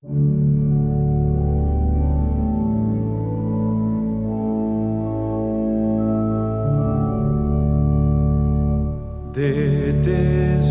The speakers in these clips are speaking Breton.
Dit is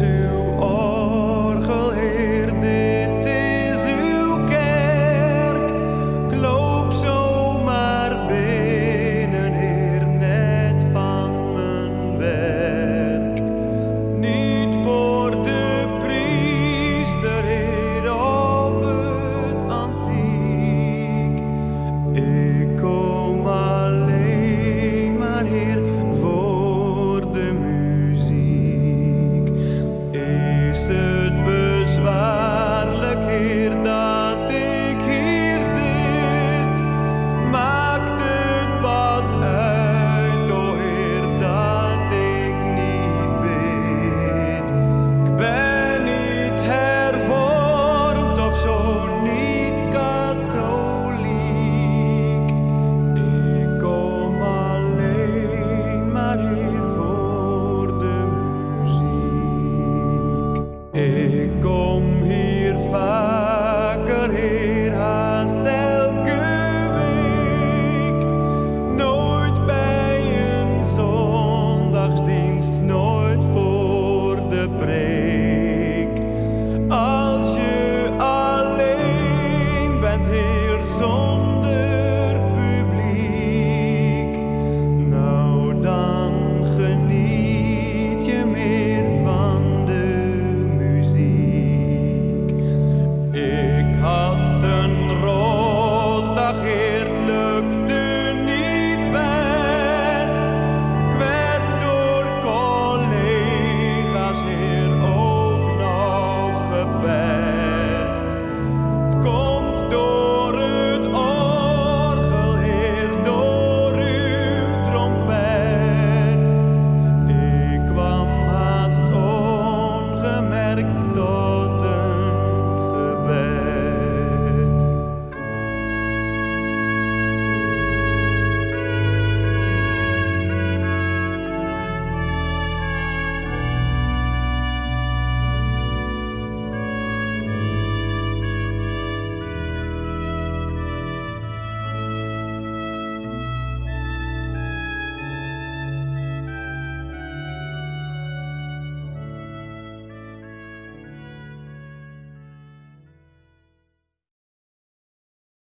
längst nordvoll.